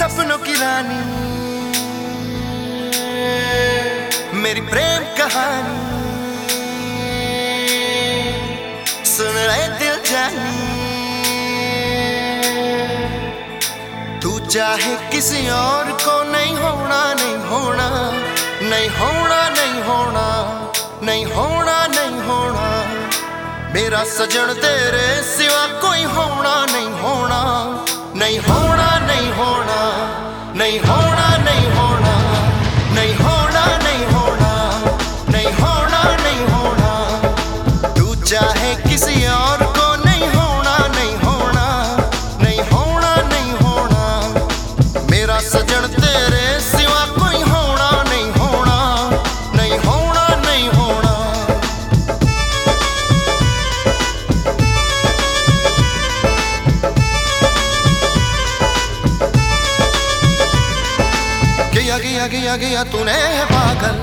रानी। मेरी प्रेम कहानी। सुन रहे दिल जानी। तू चाहे किसी और को नहीं होना नहीं होना नहीं होना नहीं होना नहीं होना नहीं होना। मेरा सजन तेरे सिवा कोई होना, नहीं होना नहीं होना। नहीं होना नहीं होना नहीं होना नहीं होना नहीं होना नहीं होना। तू चाहे किसी और गया गया गया तूने पागल।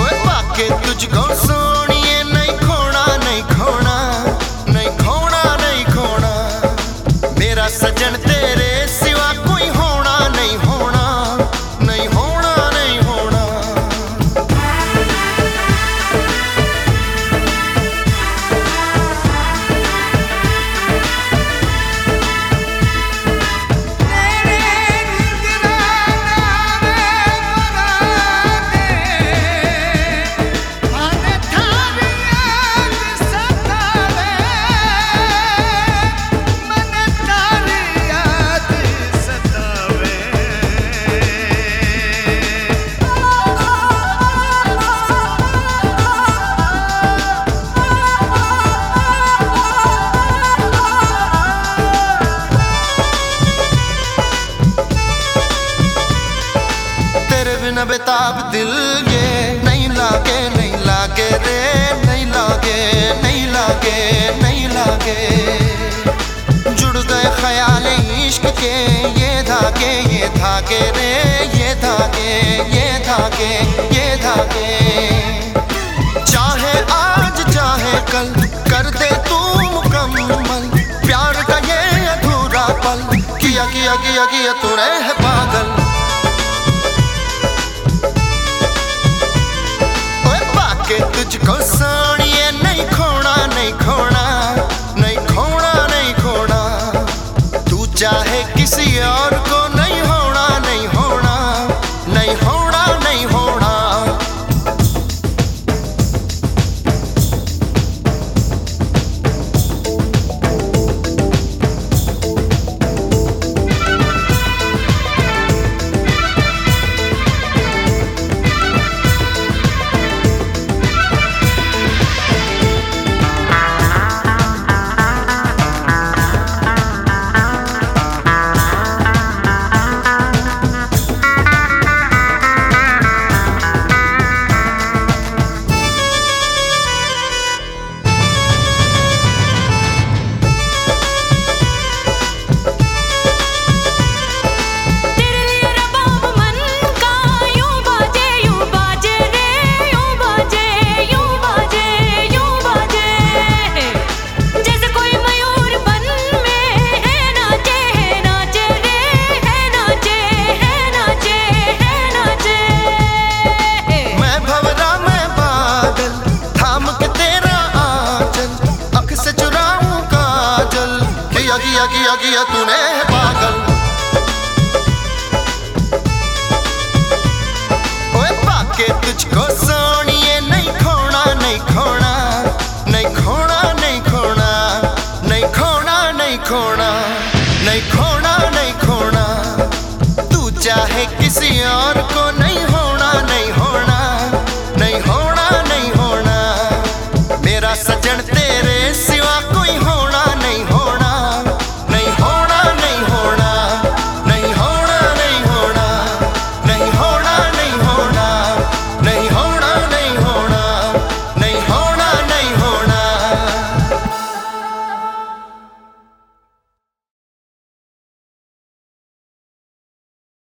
ओए पाके तुझको सोनिए नहीं खोना नहीं खोना नहीं खोना नहीं खोना। मेरा सजन तेरे बेताब दिल ये नहीं लागे नहीं लागे रे। नहीं लागे नहीं लागे नहीं लागे जुड़ गए ख्याल इश्क के। ये धागे ये धागे रे। ये धागे ये धागे ये धागे चाहे आज, चाहे कल, कर दे तू मुकम्मल। प्यार का ये अधूरा पल। किया किया किया किया तूने है पागल। किया किया किया तूने, पागल। ओए पाके तुझको सोनिए, नहीं खोना नहीं खोना नहीं खोना नहीं खोना नहीं खोना नहीं खोना नहीं खोना नहीं खोना। तू चाहे किसी और को नहीं